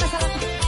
拉萨拉